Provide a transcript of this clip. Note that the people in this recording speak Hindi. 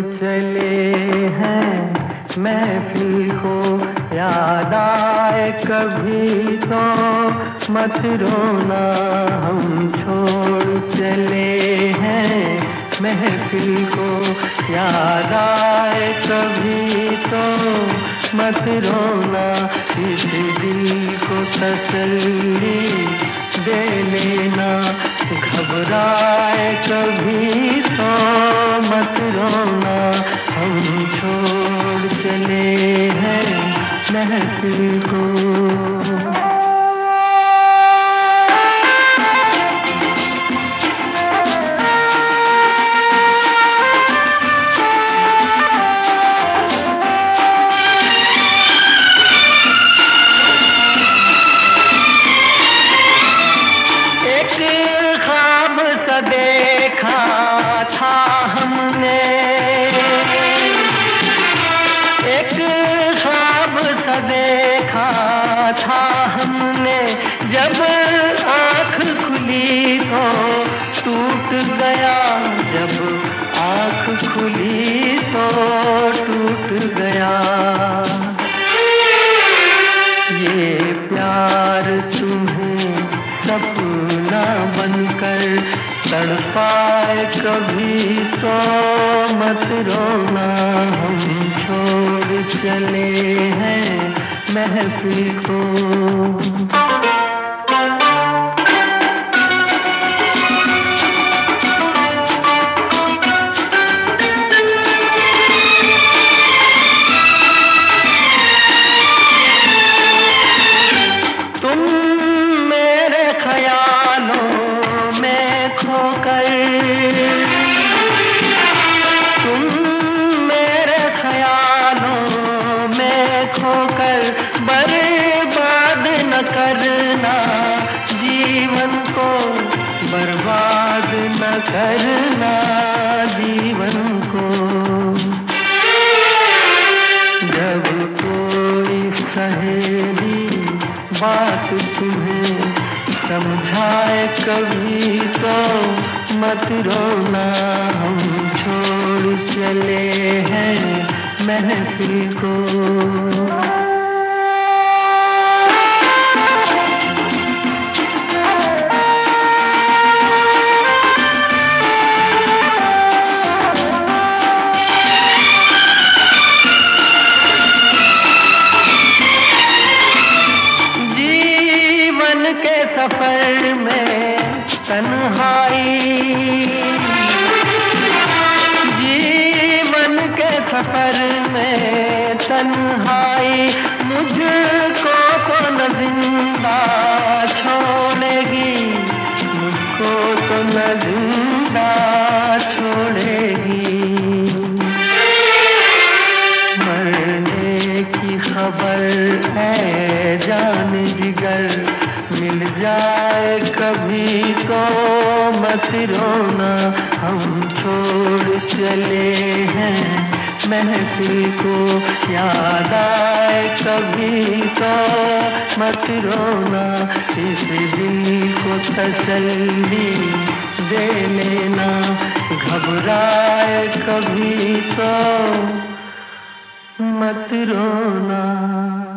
चले हैं। महफिल को याद आए कभी तो। मत रोना, हम छोड़ चले हैं। महफिल को याद आए कभी तो। मत रोना, इस दिल को तसल्ली दे लेना। घबराए कभी चले हैं महफिल को था हमने, जब आँख खुली तो टूट गया। जब आँख खुली तो टूट गया। ये प्यार तुम्हें सपना बनकर तड़पाए कभी तो मत रोना, हम छोड़ चले हैं। महफिल को। खोकर बर्बाद न करना, जीवन को बर्बाद न करना, जीवन को। जब कोई सहेली बात तुम्हें समझाए कभी तो मत रोना, हम छोड़ चले हैं महफिल को। सफ़र में तन्हाई। जीवन के सफ़र में तन्हाई। मुझको तो न ज़िंदा छोड़ेगी? मुझको तो न ज़िंदा जाए कभी तो मत रोना, हम छोड़ चले हैं। महफिल को याद आए कभी तो मत रोना, इस दिल को तसल्ली दे लेना। घबराए कभी तो मत रोना।